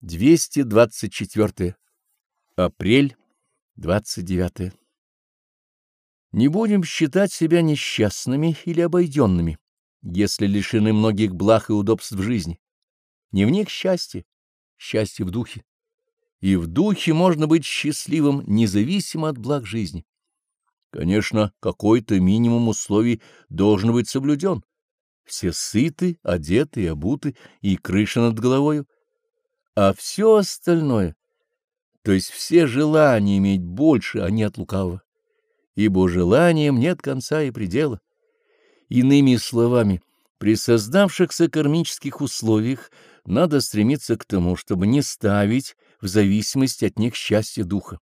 224. Апрель 29. Не будем считать себя несчастными или обойденными, если лишены многих благ и удобств в жизни. Не в них счастье, счастье в духе. И в духе можно быть счастливым независимо от благ жизни. Конечно, какой-то минимум условий должен быть соблюден. Все сыты, одеты и обуты, и крыша над головою а все остальное, то есть все желания иметь больше, а не от лукавого, ибо желаниям нет конца и предела. Иными словами, при создавшихся кармических условиях надо стремиться к тому, чтобы не ставить в зависимости от них счастье духа.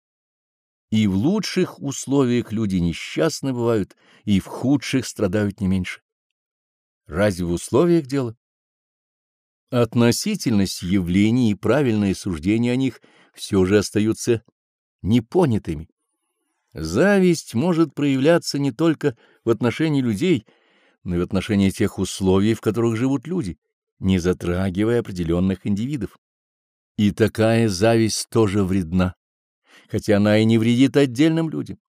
И в лучших условиях люди несчастны бывают, и в худших страдают не меньше. Разве в условиях дело? Относительность явлений и правильное суждение о них все же остаются непонятыми. Зависть может проявляться не только в отношении людей, но и в отношении тех условий, в которых живут люди, не затрагивая определенных индивидов. И такая зависть тоже вредна, хотя она и не вредит отдельным людям.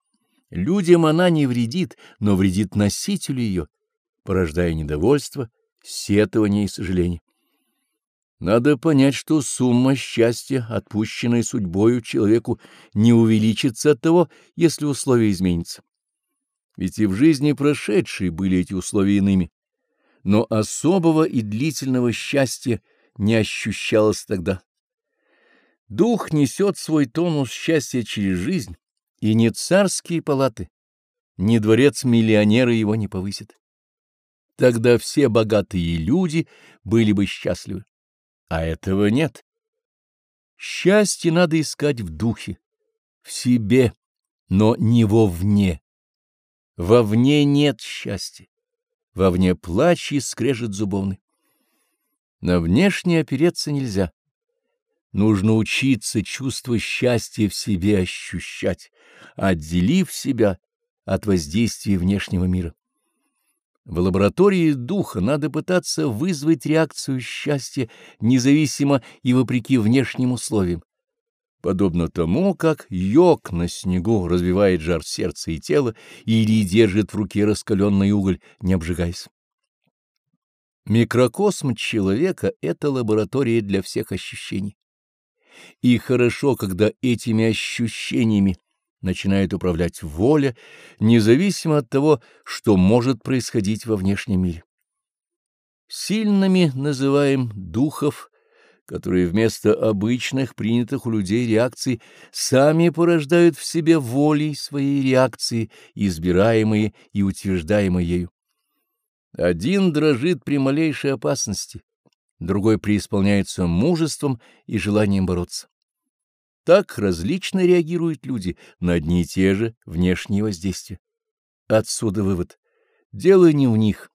Людям она не вредит, но вредит носителю ее, порождая недовольство, сетование и сожаление. Надо понять, что сумма счастья, отпущенная судьбою человеку, не увеличится от того, если условия изменятся. Ведь и в жизни прошедшей были эти условия иными, но особого и длительного счастья не ощущалось тогда. Дух несет свой тонус счастья через жизнь, и не царские палаты, ни дворец миллионера его не повысит. Тогда все богатые люди были бы счастливы а этого нет. Счастье надо искать в духе, в себе, но не вовне. Вовне нет счастья, вовне плач и скрежет зубовный. На внешнее опереться нельзя. Нужно учиться чувство счастья в себе ощущать, отделив себя от воздействия внешнего мира. В лаборатории духа надо пытаться вызвать реакцию счастья независимо и вопреки внешним условиям, подобно тому, как йог на снегу развивает жар сердца и тела или держит в руке раскаленный уголь, не обжигаясь. Микрокосм человека — это лаборатория для всех ощущений. И хорошо, когда этими ощущениями начинает управлять воля, независимо от того, что может происходить во внешнем мире. Сильными называем духов, которые вместо обычных, принятых у людей реакций, сами порождают в себе волей своей реакции, избираемые и утверждаемые ею. Один дрожит при малейшей опасности, другой преисполняется мужеством и желанием бороться. Так различно реагируют люди на одни и те же внешние воздействия. Отсюда вывод. Дело не в них,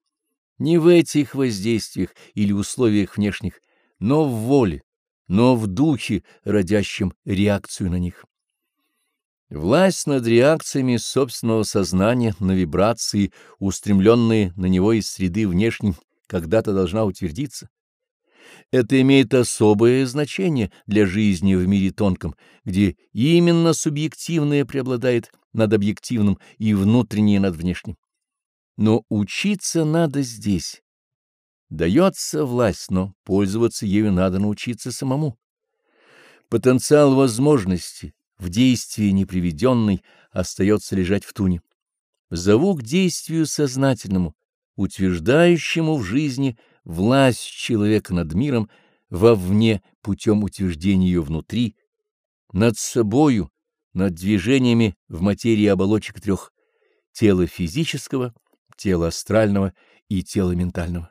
не в этих воздействиях или условиях внешних, но в воле, но в духе, родящем реакцию на них. Власть над реакциями собственного сознания на вибрации, устремленные на него из среды внешней, когда-то должна утвердиться. Это имеет особое значение для жизни в мире тонком, где именно субъективное преобладает над объективным и внутреннее над внешним. Но учиться надо здесь. Дается власть, но пользоваться ею надо научиться самому. Потенциал возможности, в действии неприведенный, остается лежать в туне. Зову к действию сознательному, утверждающему в жизни власть человека над миром вовне путем утверждения ее внутри, над собою, над движениями в материи оболочек трех — тела физического, тела астрального и тела ментального.